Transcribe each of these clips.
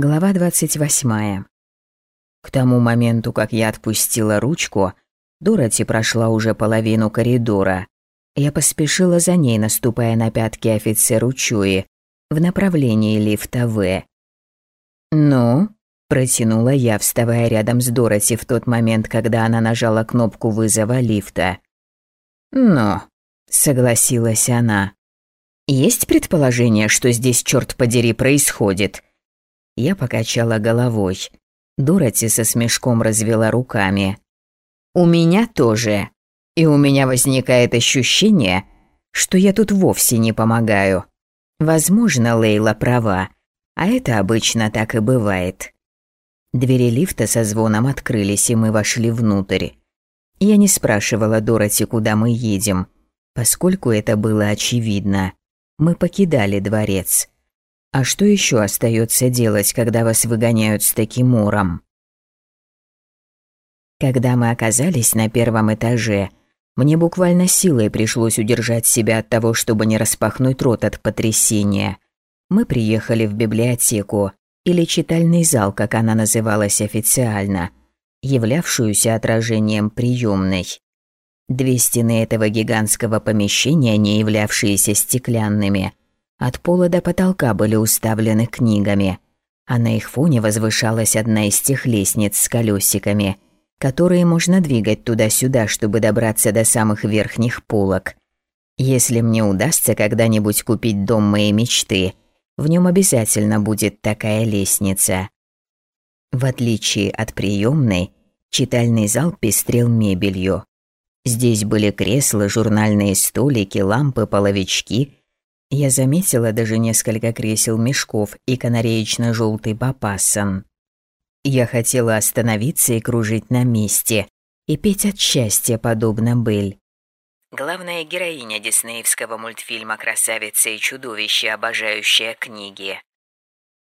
Глава 28. К тому моменту, как я отпустила ручку, Дороти прошла уже половину коридора. Я поспешила за ней, наступая на пятки офицеру Чуи, в направлении лифта В. «Ну?» – протянула я, вставая рядом с Дороти в тот момент, когда она нажала кнопку вызова лифта. «Ну?» – согласилась она. «Есть предположение, что здесь, черт подери, происходит?» Я покачала головой. Дороти со смешком развела руками. «У меня тоже. И у меня возникает ощущение, что я тут вовсе не помогаю. Возможно, Лейла права, а это обычно так и бывает». Двери лифта со звоном открылись, и мы вошли внутрь. Я не спрашивала Дороти, куда мы едем, поскольку это было очевидно. Мы покидали дворец. А что еще остается делать, когда вас выгоняют с таким уром? Когда мы оказались на первом этаже, мне буквально силой пришлось удержать себя от того, чтобы не распахнуть рот от потрясения. Мы приехали в библиотеку, или читальный зал, как она называлась официально, являвшуюся отражением приемной. Две стены этого гигантского помещения, не являвшиеся стеклянными, от пола до потолка были уставлены книгами, а на их фоне возвышалась одна из тех лестниц с колесиками, которые можно двигать туда-сюда, чтобы добраться до самых верхних полок. Если мне удастся когда-нибудь купить дом моей мечты, в нем обязательно будет такая лестница. В отличие от приемной, читальный зал пестрел мебелью. Здесь были кресла, журнальные столики, лампы, половички – я заметила даже несколько кресел-мешков и канареечно-желтый бапасан. Я хотела остановиться и кружить на месте, и петь от счастья, подобно Бель. Главная героиня диснеевского мультфильма «Красавица и чудовище», обожающая книги.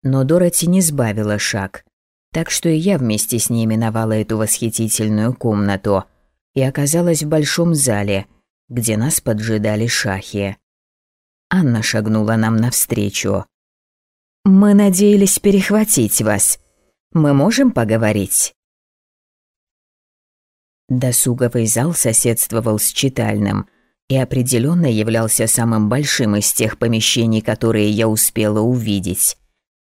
Но Дороти не сбавила шаг, так что и я вместе с ней миновала эту восхитительную комнату и оказалась в большом зале, где нас поджидали шахи. Анна шагнула нам навстречу. «Мы надеялись перехватить вас. Мы можем поговорить?» Досуговый зал соседствовал с читальным и определенно являлся самым большим из тех помещений, которые я успела увидеть.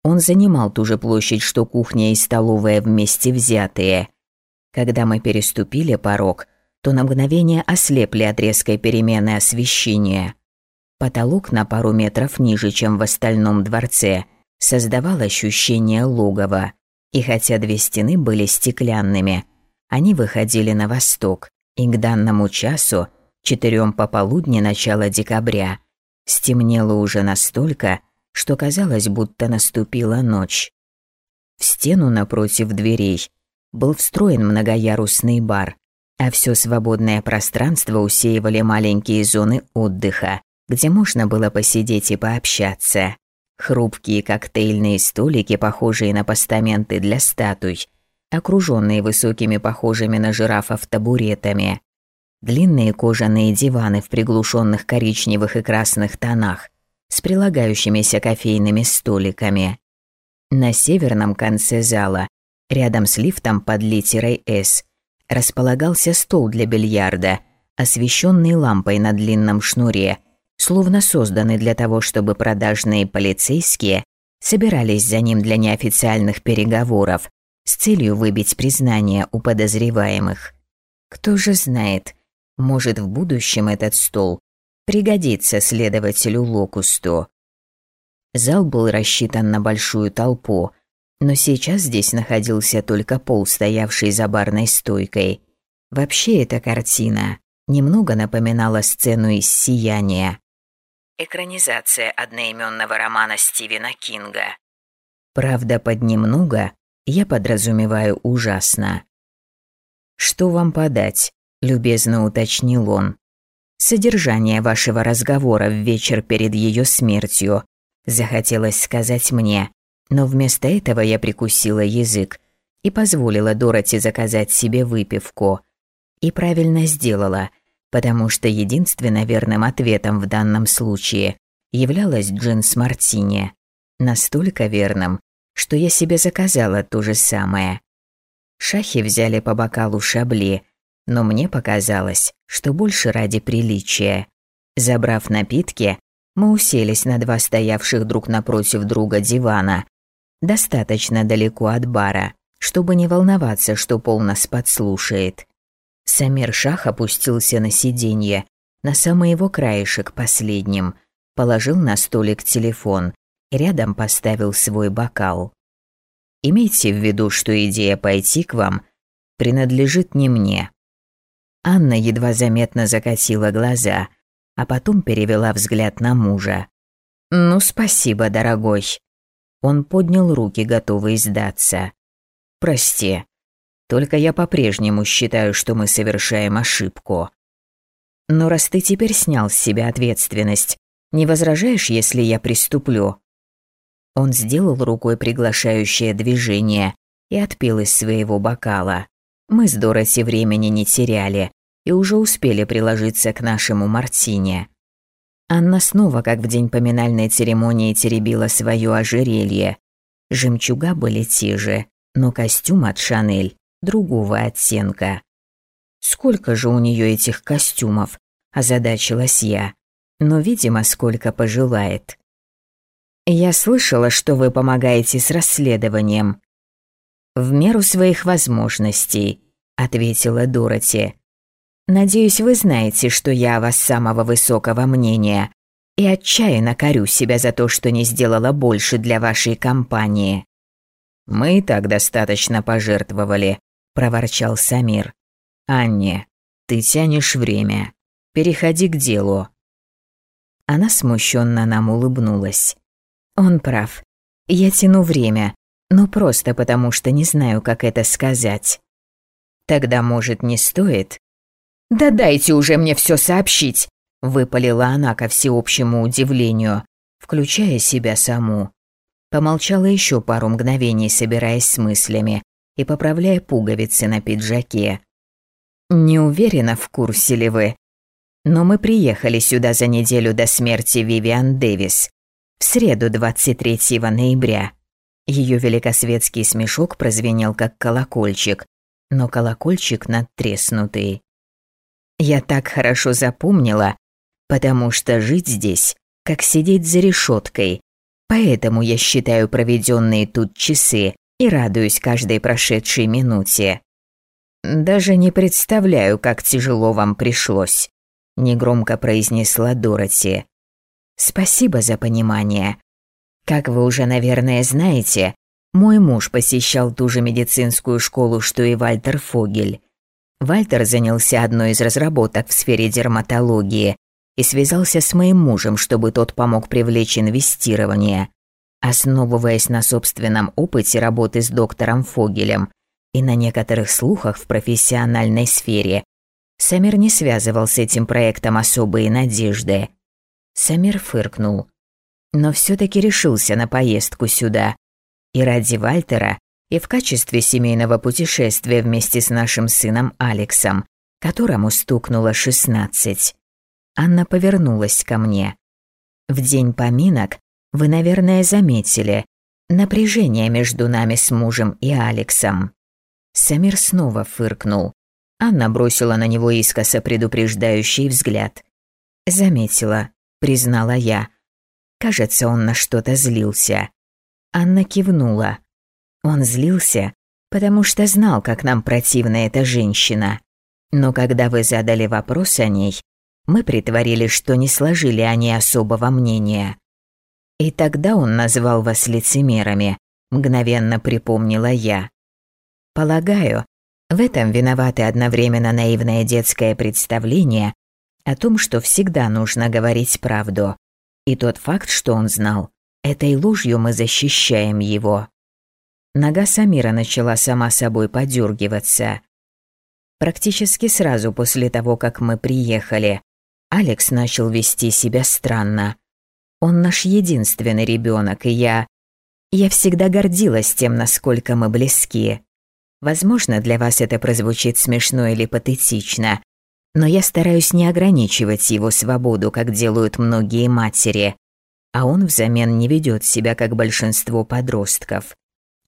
Он занимал ту же площадь, что кухня и столовая вместе взятые. Когда мы переступили порог, то на мгновение ослепли от резкой перемены освещения. Потолок на пару метров ниже, чем в остальном дворце, создавал ощущение логова. И хотя две стены были стеклянными, они выходили на восток, и к данному часу, четырем пополудни начала декабря, стемнело уже настолько, что казалось, будто наступила ночь. В стену напротив дверей был встроен многоярусный бар, а все свободное пространство усеивали маленькие зоны отдыха, где можно было посидеть и пообщаться. Хрупкие коктейльные столики, похожие на постаменты для статуй, окруженные высокими похожими на жирафов табуретами. Длинные кожаные диваны в приглушенных коричневых и красных тонах с прилагающимися кофейными столиками. На северном конце зала, рядом с лифтом под литерой «С», располагался стол для бильярда, освещенный лампой на длинном шнуре – словно созданы для того, чтобы продажные полицейские собирались за ним для неофициальных переговоров с целью выбить признание у подозреваемых. Кто же знает, может в будущем этот стол пригодится следователю Локусту. Зал был рассчитан на большую толпу, но сейчас здесь находился только пол, стоявший за барной стойкой. Вообще эта картина немного напоминала сцену из «Сияния». Экранизация одноименного романа Стивена Кинга. Правда, под немного я подразумеваю ужасно. «Что вам подать?» – любезно уточнил он. «Содержание вашего разговора в вечер перед ее смертью», – захотелось сказать мне, но вместо этого я прикусила язык и позволила Дороти заказать себе выпивку. И правильно сделала – потому что единственно верным ответом в данном случае являлась джинс мартини. Настолько верным, что я себе заказала то же самое. Шахи взяли по бокалу шабли, но мне показалось, что больше ради приличия. Забрав напитки, мы уселись на два стоявших друг напротив друга дивана, достаточно далеко от бара, чтобы не волноваться, что пол нас подслушает. Самир Шах опустился на сиденье, на самый его краешек последним, положил на столик телефон и рядом поставил свой бокал. Имейте в виду, что идея пойти к вам принадлежит не мне. Анна едва заметно закатила глаза, а потом перевела взгляд на мужа. «Ну, спасибо, дорогой». Он поднял руки, готовый сдаться. «Прости, только я по-прежнему считаю, что мы совершаем ошибку. Но раз ты теперь снял с себя ответственность, не возражаешь, если я приступлю?» Он сделал рукой приглашающее движение и отпил из своего бокала. Мы с Дороти времени не теряли и уже успели приложиться к нашему Мартине. Анна снова, как в день поминальной церемонии, теребила свое ожерелье. Жемчуга были те же, но костюм от Шанель другого оттенка. Сколько же у нее этих костюмов, озадачилась я. Но, видимо, сколько пожелает. Я слышала, что вы помогаете с расследованием. В меру своих возможностей, ответила Дороти. Надеюсь, вы знаете, что я о вас самого высокого мнения и отчаянно корю себя за то, что не сделала больше для вашей компании. Мы и так достаточно пожертвовали, проворчал Самир. «Анне, ты тянешь время. Переходи к делу». Она смущенно нам улыбнулась. Он прав. Я тяну время, но просто потому, что не знаю, как это сказать. Тогда, может, не стоит? «Да дайте уже мне все сообщить!» – выпалила она ко всеобщему удивлению, включая себя саму. Помолчала еще пару мгновений, собираясь с мыслями, и поправляя пуговицы на пиджаке. «Не уверена, в курсе ли вы, но мы приехали сюда за неделю до смерти Вивиан Дэвис, в среду 23 ноября». Ее великосветский смешок прозвенел как колокольчик, но колокольчик надтреснутый. Я так хорошо запомнила, потому что жить здесь, как сидеть за решеткой, поэтому я считаю проведенные тут часы и радуюсь каждой прошедшей минуте. Даже не представляю, как тяжело вам пришлось, негромко произнесла Дороти. Спасибо за понимание. Как вы уже, наверное, знаете, мой муж посещал ту же медицинскую школу, что и Вальтер Фогель. Вальтер занялся одной из разработок в сфере дерматологии и связался с моим мужем, чтобы тот помог привлечь инвестирование. Основываясь на собственном опыте работы с доктором Фогелем и на некоторых слухах в профессиональной сфере, Самир не связывал с этим проектом особые надежды. Самир фыркнул, но все-таки решился на поездку сюда. И ради Вальтера, и в качестве семейного путешествия вместе с нашим сыном Алексом, которому стукнуло шестнадцать. Анна повернулась ко мне. В день поминок вы, наверное, заметили напряжение между нами с мужем и Алексом. Самир снова фыркнул. Анна бросила на него искоса предупреждающий взгляд. Заметила, признала я. Кажется, он на что-то злился. Анна кивнула. Он злился, потому что знал, как нам противна эта женщина. Но когда вы задали вопрос о ней, мы притворились, что не сложили о ней особого мнения. И тогда он назвал вас лицемерами, мгновенно припомнила я. Полагаю, в этом виноваты одновременно наивное детское представление о том, что всегда нужно говорить правду, и тот факт, что он знал, этой ложью мы защищаем его. Нога Самира начала сама собой подергиваться. Практически сразу после того, как мы приехали, Алекс начал вести себя странно. Он наш единственный ребенок, и я... Я всегда гордилась тем, насколько мы близки. Возможно, для вас это прозвучит смешно или патетично, но я стараюсь не ограничивать его свободу, как делают многие матери, а он взамен не ведет себя, как большинство подростков.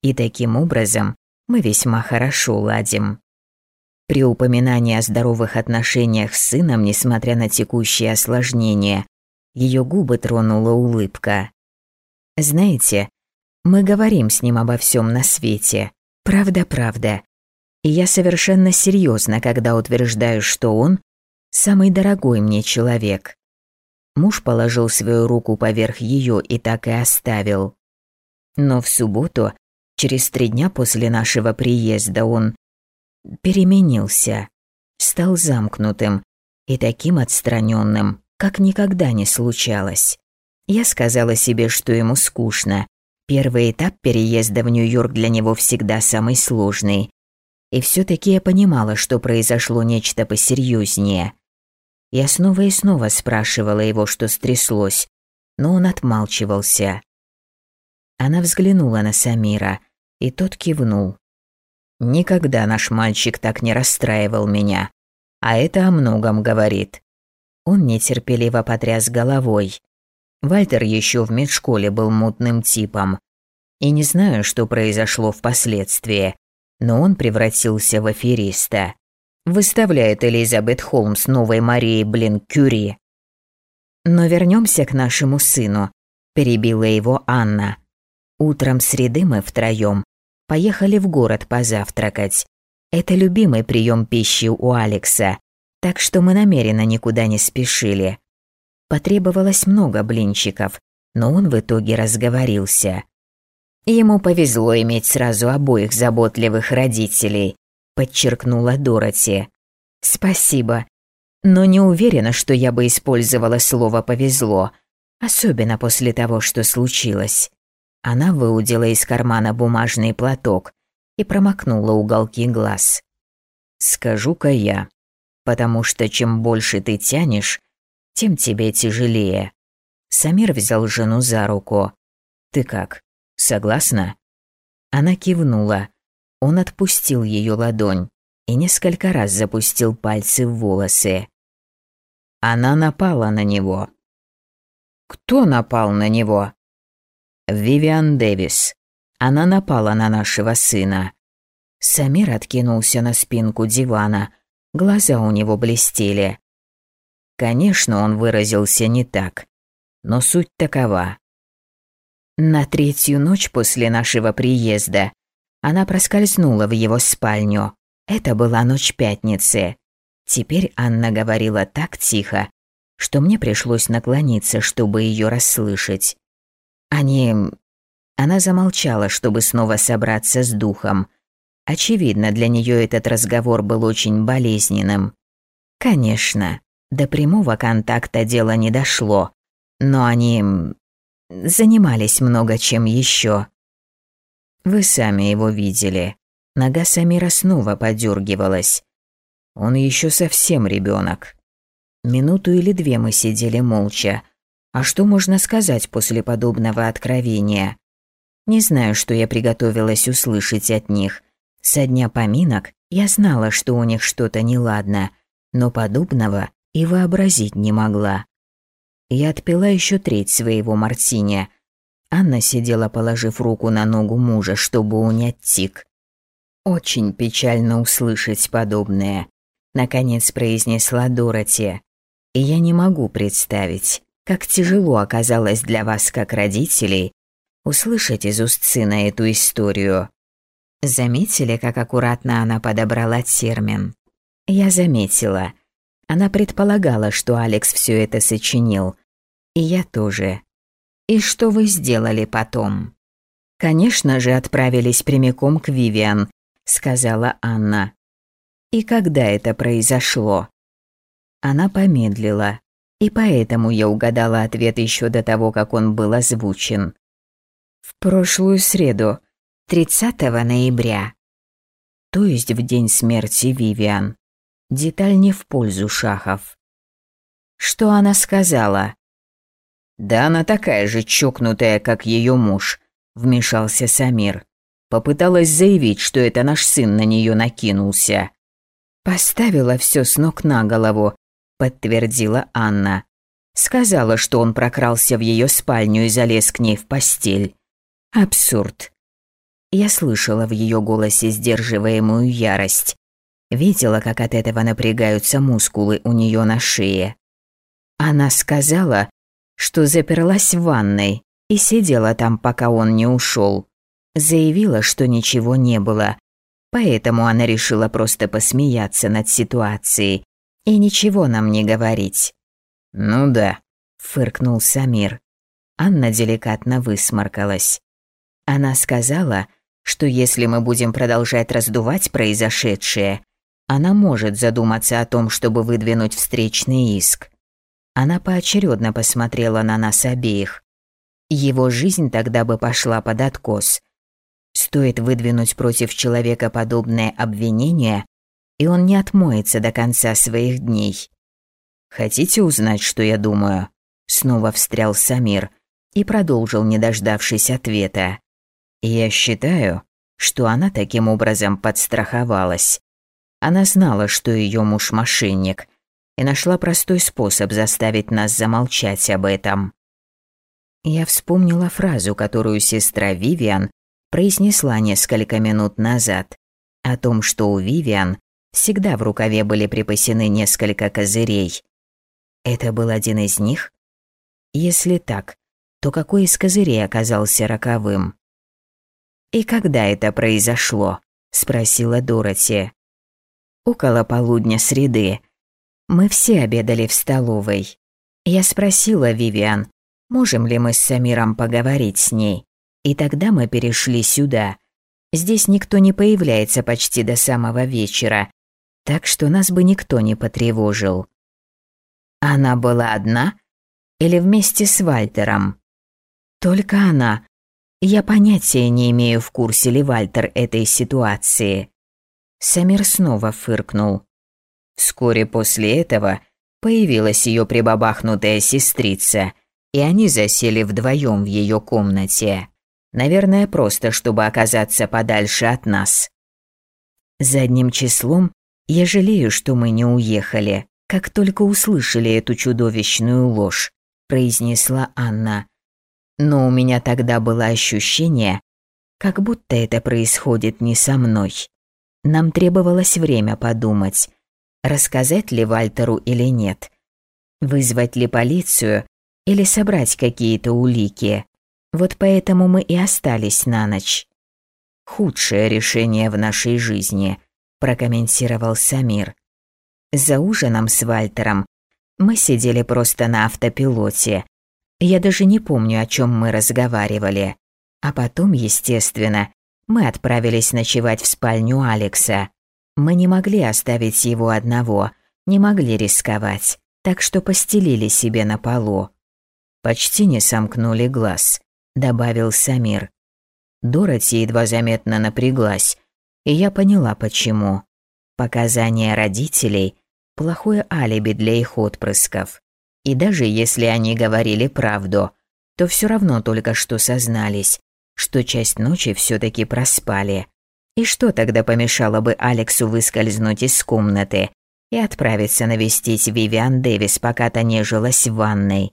И таким образом мы весьма хорошо ладим. При упоминании о здоровых отношениях с сыном, несмотря на текущие осложнения, ее губы тронула улыбка. Знаете, мы говорим с ним обо всем на свете. Правда-правда. И я совершенно серьезно, когда утверждаю, что он самый дорогой мне человек. Муж положил свою руку поверх ее и так и оставил. Но в субботу, через три дня после нашего приезда, он переменился, стал замкнутым и таким отстраненным, как никогда не случалось. Я сказала себе, что ему скучно, Первый этап переезда в Нью-Йорк для него всегда самый сложный. И все-таки я понимала, что произошло нечто посерьезнее. Я снова и снова спрашивала его, что стряслось, но он отмалчивался. Она взглянула на Самира, и тот кивнул. «Никогда наш мальчик так не расстраивал меня, а это о многом говорит». Он нетерпеливо потряс головой. Вальтер еще в медшколе был мутным типом. И не знаю, что произошло впоследствии, но он превратился в афериста. Выставляет Элизабет Холмс новой Марией Блин Кюри. Но вернемся к нашему сыну, перебила его Анна. Утром среды мы втроем поехали в город позавтракать. Это любимый прием пищи у Алекса, так что мы намеренно никуда не спешили. Потребовалось много блинчиков, но он в итоге разговорился. Ему повезло иметь сразу обоих заботливых родителей, подчеркнула Дороти. Спасибо, но не уверена, что я бы использовала слово повезло, особенно после того, что случилось. Она выудила из кармана бумажный платок и промокнула уголки глаз. Скажу-ка я, потому что чем больше ты тянешь, тем тебе тяжелее. Самир взял жену за руку. Ты как, согласна? Она кивнула. Он отпустил ее ладонь и несколько раз запустил пальцы в волосы. Она напала на него. Кто напал на него? Вивиан Дэвис. Она напала на нашего сына. Самир откинулся на спинку дивана. Глаза у него блестели. Конечно, он выразился не так, но суть такова. На третью ночь после нашего приезда она проскользнула в его спальню. Это была ночь пятницы. Теперь Анна говорила так тихо, что мне пришлось наклониться, чтобы ее расслышать. Они... Она замолчала, чтобы снова собраться с духом. Очевидно, для нее этот разговор был очень болезненным. Конечно, до прямого контакта дело не дошло, но они занимались много чем еще. Вы сами его видели. Нога Самира снова подергивалась. Он еще совсем ребенок. Минуту или две мы сидели молча. А что можно сказать после подобного откровения? Не знаю, что я приготовилась услышать от них. Со дня поминок я знала, что у них что-то неладно, но подобного и вообразить не могла. Я отпила еще треть своего мартини. Анна сидела, положив руку на ногу мужа, чтобы унять тик. «Очень печально услышать подобное», — наконец произнесла Дороти. «И я не могу представить, как тяжело оказалось для вас, как родителей, услышать из уст сына эту историю». Заметили, как аккуратно она подобрала термин? Я заметила. Она предполагала, что Алекс все это сочинил. И я тоже. И что вы сделали потом? Конечно же, отправились прямиком к Вивиан, сказала Анна. И когда это произошло? Она помедлила, и поэтому я угадала ответ еще до того, как он был озвучен. В прошлую среду, 30 ноября. То есть в день смерти Вивиан. Деталь не в пользу шахов. Что она сказала? Да она такая же чокнутая, как ее муж, вмешался Самир. Попыталась заявить, что это наш сын на нее накинулся. Поставила все с ног на голову, подтвердила Анна. Сказала, что он прокрался в ее спальню и залез к ней в постель. Абсурд. Я слышала в ее голосе сдерживаемую ярость. Видела, как от этого напрягаются мускулы у нее на шее. Она сказала, что заперлась в ванной и сидела там, пока он не ушел. Заявила, что ничего не было, поэтому она решила просто посмеяться над ситуацией и ничего нам не говорить. «Ну да», – фыркнул Самир. Анна деликатно высморкалась. Она сказала, что если мы будем продолжать раздувать произошедшее, она может задуматься о том, чтобы выдвинуть встречный иск. Она поочередно посмотрела на нас обеих. Его жизнь тогда бы пошла под откос. Стоит выдвинуть против человека подобное обвинение, и он не отмоется до конца своих дней. «Хотите узнать, что я думаю?» Снова встрял Самир и продолжил, не дождавшись ответа. «Я считаю, что она таким образом подстраховалась. Она знала, что ее муж мошенник, и нашла простой способ заставить нас замолчать об этом. Я вспомнила фразу, которую сестра Вивиан произнесла несколько минут назад, о том, что у Вивиан всегда в рукаве были припасены несколько козырей. Это был один из них? Если так, то какой из козырей оказался роковым? «И когда это произошло?» – спросила Дороти. «Около полудня среды. Мы все обедали в столовой. Я спросила Вивиан, можем ли мы с Самиром поговорить с ней. И тогда мы перешли сюда. Здесь никто не появляется почти до самого вечера, так что нас бы никто не потревожил. Она была одна или вместе с Вальтером? Только она. Я понятия не имею, в курсе ли Вальтер этой ситуации. Самир снова фыркнул. Вскоре после этого появилась ее прибабахнутая сестрица, и они засели вдвоем в ее комнате. Наверное, просто чтобы оказаться подальше от нас. Задним числом я жалею, что мы не уехали, как только услышали эту чудовищную ложь, произнесла Анна. Но у меня тогда было ощущение, как будто это происходит не со мной. Нам требовалось время подумать, рассказать ли Вальтеру или нет, вызвать ли полицию или собрать какие-то улики. Вот поэтому мы и остались на ночь. Худшее решение в нашей жизни, прокомментировал Самир. За ужином с Вальтером мы сидели просто на автопилоте. Я даже не помню, о чем мы разговаривали. А потом, естественно, мы отправились ночевать в спальню Алекса. Мы не могли оставить его одного, не могли рисковать, так что постелили себе на полу. Почти не сомкнули глаз, добавил Самир. Дороти едва заметно напряглась, и я поняла почему. Показания родителей – плохое алиби для их отпрысков. И даже если они говорили правду, то все равно только что сознались, что часть ночи все-таки проспали. И что тогда помешало бы Алексу выскользнуть из комнаты и отправиться навестить Вивиан Дэвис, пока та нежилась в ванной?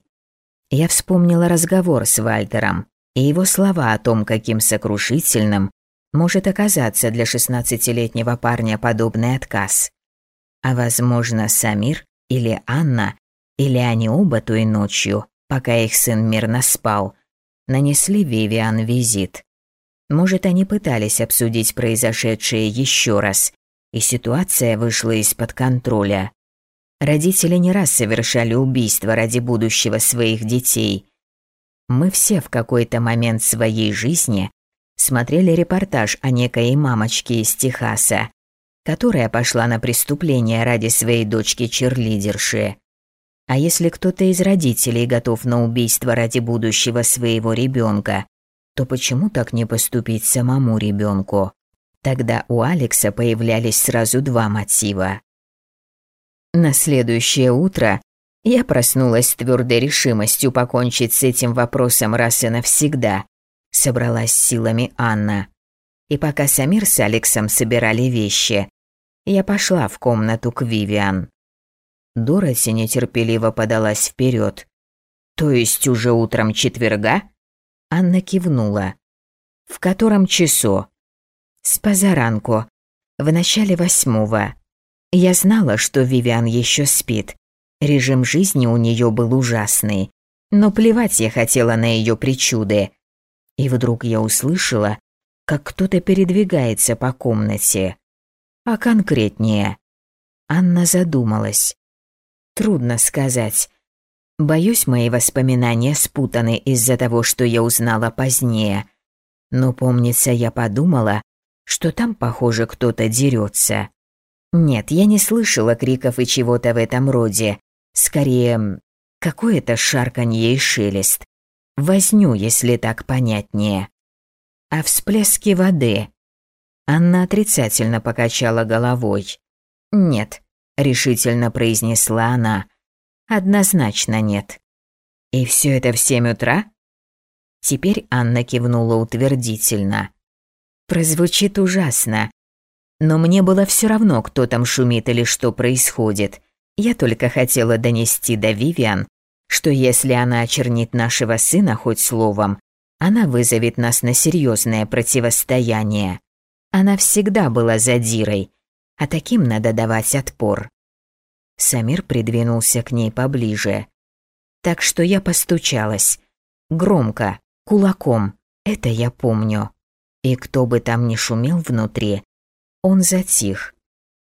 Я вспомнила разговор с Вальтером и его слова о том, каким сокрушительным может оказаться для шестнадцатилетнего парня подобный отказ. А возможно, Самир или Анна, или они оба той ночью, пока их сын мирно спал, нанесли Вивиан визит. Может, они пытались обсудить произошедшее еще раз, и ситуация вышла из-под контроля. Родители не раз совершали убийства ради будущего своих детей. Мы все в какой-то момент своей жизни смотрели репортаж о некой мамочке из Техаса, которая пошла на преступление ради своей дочки-черлидерши. А если кто-то из родителей готов на убийство ради будущего своего ребенка, то почему так не поступить самому ребенку? Тогда у Алекса появлялись сразу два мотива. На следующее утро я проснулась с твердой решимостью покончить с этим вопросом раз и навсегда. Собралась силами Анна. И пока Самир с Алексом собирали вещи, я пошла в комнату к Вивиан. Дороти нетерпеливо подалась вперед. «То есть уже утром четверга?» Анна кивнула. «В котором часу?» С позаранку. В начале восьмого. Я знала, что Вивиан еще спит. Режим жизни у нее был ужасный. Но плевать я хотела на ее причуды. И вдруг я услышала, как кто-то передвигается по комнате. А конкретнее. Анна задумалась. Трудно сказать. Боюсь, мои воспоминания спутаны из-за того, что я узнала позднее. Но помнится, я подумала, что там, похоже, кто-то дерется. Нет, я не слышала криков и чего-то в этом роде. Скорее, какое-то шарканье и шелест. Возню, если так понятнее. А всплески воды. Анна отрицательно покачала головой. «Нет», — решительно произнесла она. «Однозначно нет». «И все это в семь утра?» Теперь Анна кивнула утвердительно. Прозвучит ужасно. Но мне было все равно, кто там шумит или что происходит. Я только хотела донести до Вивиан, что если она очернит нашего сына хоть словом, она вызовет нас на серьезное противостояние. Она всегда была задирой, а таким надо давать отпор. Самир придвинулся к ней поближе. Так что я постучалась. Громко, кулаком, это я помню. И кто бы там ни шумел внутри, он затих.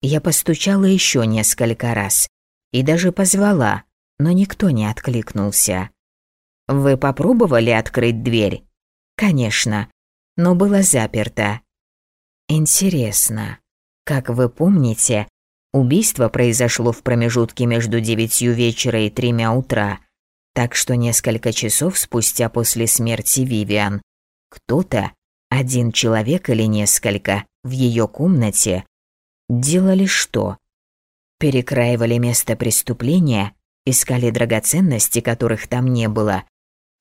Я постучала еще несколько раз и даже позвала, но никто не откликнулся. «Вы попробовали открыть дверь?» «Конечно, но было заперто». «Интересно». Как вы помните, убийство произошло в промежутке между девятью вечера и тремя утра, так что несколько часов спустя после смерти Вивиан кто-то, один человек или несколько, в ее комнате делали что? Перекраивали место преступления, искали драгоценности, которых там не было,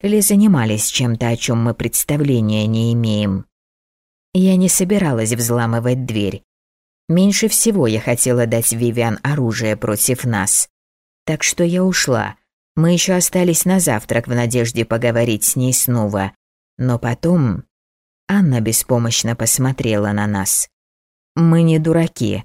или занимались чем-то, о чем мы представления не имеем. Я не собиралась взламывать дверь, Меньше всего я хотела дать Вивиан оружие против нас. Так что я ушла. Мы еще остались на завтрак в надежде поговорить с ней снова. Но потом... Анна беспомощно посмотрела на нас. Мы не дураки.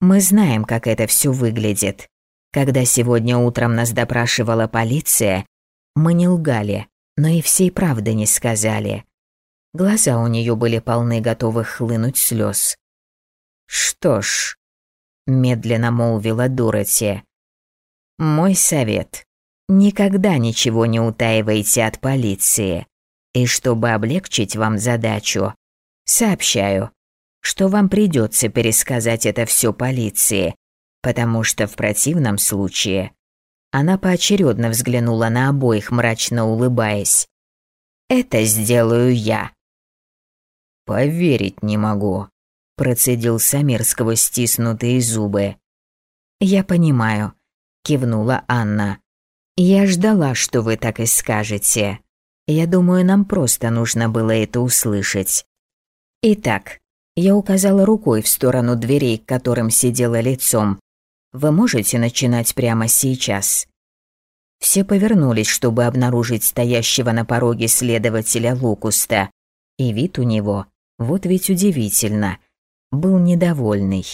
Мы знаем, как это все выглядит. Когда сегодня утром нас допрашивала полиция, мы не лгали, но и всей правды не сказали. Глаза у нее были полны готовых хлынуть слез. «Что ж», — медленно молвила Дороти, — «мой совет. Никогда ничего не утаивайте от полиции. И чтобы облегчить вам задачу, сообщаю, что вам придется пересказать это все полиции, потому что в противном случае...» Она поочередно взглянула на обоих, мрачно улыбаясь. «Это сделаю я». «Поверить не могу», процедил Самир сквозь стиснутые зубы. «Я понимаю», – кивнула Анна. «Я ждала, что вы так и скажете. Я думаю, нам просто нужно было это услышать. Итак, я указала рукой в сторону дверей, к которым сидела лицом. Вы можете начинать прямо сейчас». Все повернулись, чтобы обнаружить стоящего на пороге следователя Лукуста. И вид у него, вот ведь удивительно – был недовольный.